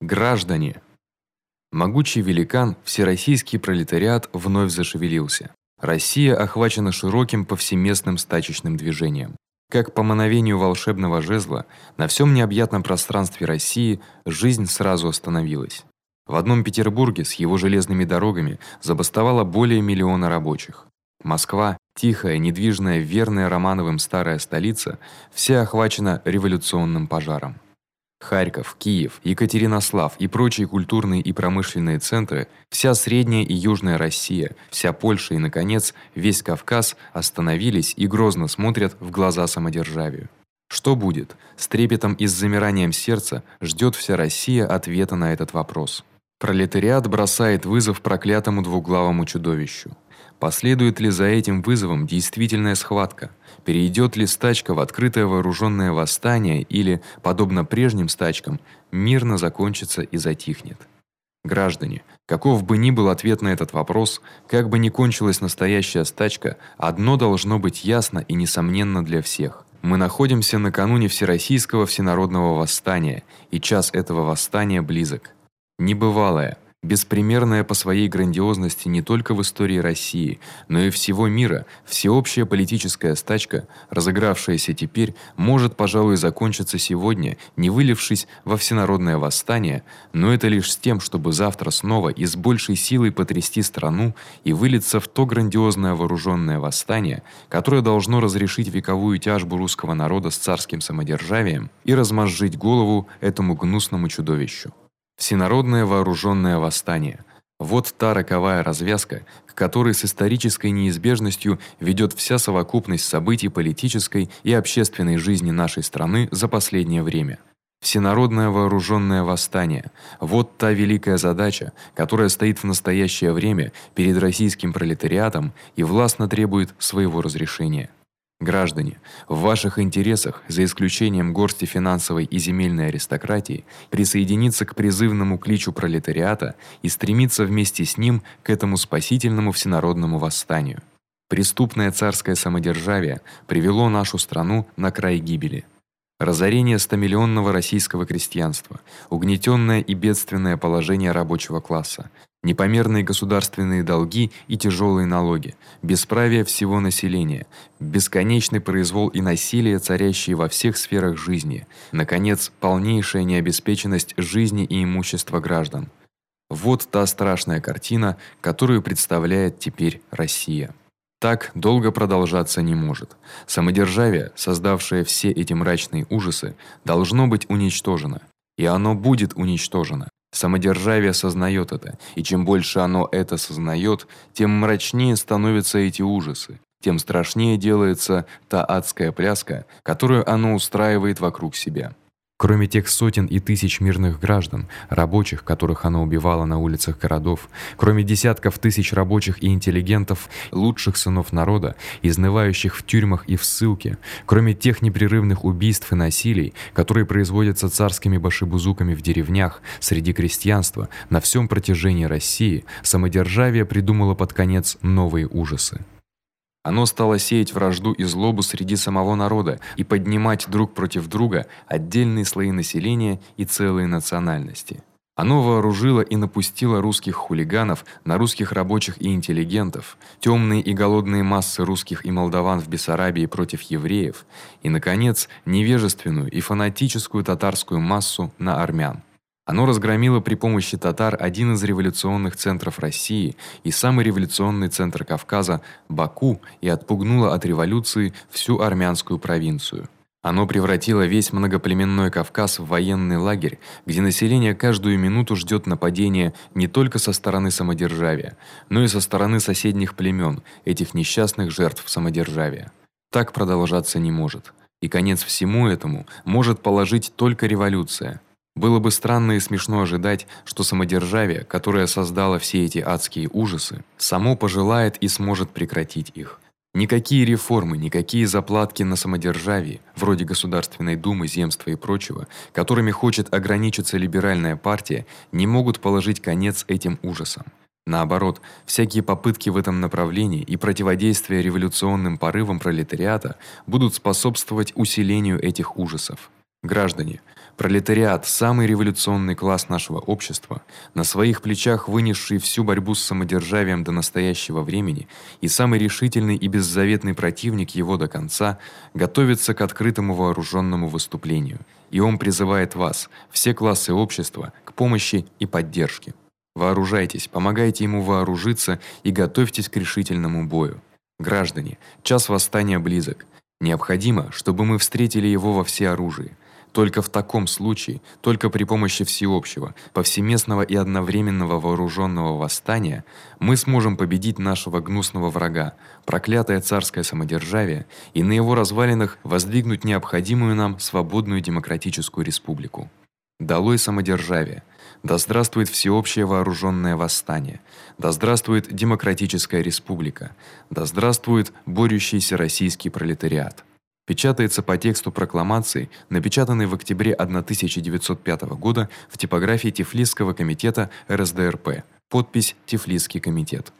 Граждане, могучий великан, всероссийский пролетариат вновь зашевелился. Россия охвачена широким повсеместным стачечным движением. Как по мановению волшебного жезла, на всем необъятном пространстве России жизнь сразу остановилась. В одном Петербурге с его железными дорогами забастовало более миллиона рабочих. Москва, тихая, недвижная, верная Романовым старая столица, вся охвачена революционным пожаром. Харьков, Киев, Екатеринослав и прочие культурные и промышленные центры, вся средняя и южная Россия, вся Польша и наконец весь Кавказ остановились и грозно смотрят в глаза самодержавию. Что будет? С трепетом и с замиранием сердца ждёт вся Россия ответа на этот вопрос. Пролетариат бросает вызов проклятому двуглавому чудовищу. Последует ли за этим вызовом действительная схватка? Перейдёт ли стачка в открытое вооружённое восстание или, подобно прежним стачкам, мирно закончится и затихнет? Граждане, каков бы ни был ответ на этот вопрос, как бы ни кончилась настоящая стачка, одно должно быть ясно и несомненно для всех. Мы находимся накануне всероссийского всенародного восстания, и час этого восстания близок. Небывалое Беспримерная по своей грандиозности не только в истории России, но и всего мира, всеобщая политическая стачка, разыгравшаяся теперь, может, пожалуй, закончиться сегодня, не вылившись во всенародное восстание, но это лишь с тем, чтобы завтра снова и с большей силой потрясти страну и вылиться в то грандиозное вооружённое восстание, которое должно разрешить вековую тяжбу русского народа с царским самодержавием и размозжить голову этому гнусному чудовищу. Всенародное вооружённое восстание. Вот та роковая развязка, к которой с исторической неизбежностью ведёт вся совокупность событий политической и общественной жизни нашей страны за последнее время. Всенародное вооружённое восстание вот та великая задача, которая стоит в настоящее время перед российским пролетариатом и властно требует своего разрешения. Граждане, в ваших интересах, за исключением горсти финансовой и земельной аристократии, присоединиться к призывному кличу пролетариата и стремиться вместе с ним к этому спасительному всенародному восстанию. Преступное царское самодержавие привело нашу страну на край гибели. Разорение стомиллионного российского крестьянства, угнетённое и бедственное положение рабочего класса, непомерные государственные долги и тяжёлые налоги, бесправие всего населения, бесконечный произвол и насилие, царящие во всех сферах жизни, наконец, полнейшая необеспеченность жизни и имущества граждан. Вот та страшная картина, которую представляет теперь Россия. Так долго продолжаться не может. Самодержавие, создавшее все эти мрачные ужасы, должно быть уничтожено, и оно будет уничтожено. Самодержавие сознаёт это, и чем больше оно это сознаёт, тем мрачнее становятся эти ужасы, тем страшнее делается та адская пляска, которую оно устраивает вокруг себя. Кроме тех сотен и тысяч мирных граждан, рабочих, которых оно убивало на улицах городов, кроме десятков тысяч рабочих и интеллигентов, лучших сынов народа, изнывающих в тюрьмах и в ссылке, кроме тех непрерывных убийств и насилий, которые производятся царскими башибузуками в деревнях, среди крестьянства, на всем протяжении России, самодержавие придумало под конец новые ужасы. Оно стало сеять вражду и злобу среди самого народа и поднимать друг против друга отдельные слои населения и целые национальности. Оно вооружило и напустило русских хулиганов на русских рабочих и интеллигентов, тёмные и голодные массы русских и молдаван в Бессарабии против евреев и наконец невежественную и фанатическую татарскую массу на армян. Оно разгромило при помощи татар один из революционных центров России и самый революционный центр Кавказа Баку и отпугнуло от революции всю армянскую провинцию. Оно превратило весь многоплеменной Кавказ в военный лагерь, где население каждую минуту ждёт нападения не только со стороны самодержавия, но и со стороны соседних племён, этих несчастных жертв самодержавия. Так продолжаться не может. И конец всему этому может положить только революция. Было бы странно и смешно ожидать, что самодержавие, которое создало все эти адские ужасы, само пожелает и сможет прекратить их. Никакие реформы, никакие заплатки на самодержавие, вроде Государственной Думы, земства и прочего, которыми хочет ограничиться либеральная партия, не могут положить конец этим ужасам. Наоборот, всякие попытки в этом направлении и противодействие революционным порывам пролетариата будут способствовать усилению этих ужасов. Граждане, Пролетариат, самый революционный класс нашего общества, на своих плечах вынесший всю борьбу с самодержавием до настоящего времени и самый решительный и беззаветный противник его до конца, готовится к открытому вооружённому выступлению. И он призывает вас, все классы общества, к помощи и поддержке. Вооружайтесь, помогайте ему вооружиться и готовьтесь к решительному бою. Граждане, час восстания близок. Необходимо, чтобы мы встретили его во всеоружии. Только в таком случае, только при помощи всеобщего, повсеместного и одновременного вооружённого восстания мы сможем победить нашего гнусного врага, проклятое царское самодержавие, и на его развалинах воздвигнуть необходимую нам свободную демократическую республику. Долой самодержавие. Да здравствует всеобщее вооружённое восстание. Да здравствует демократическая республика. Да здравствует борющийся российский пролетариат печатается по тексту прокламации, напечатанной в октябре 1905 года в типографии Тифлисского комитета РСДРП. Подпись Тифлисский комитет.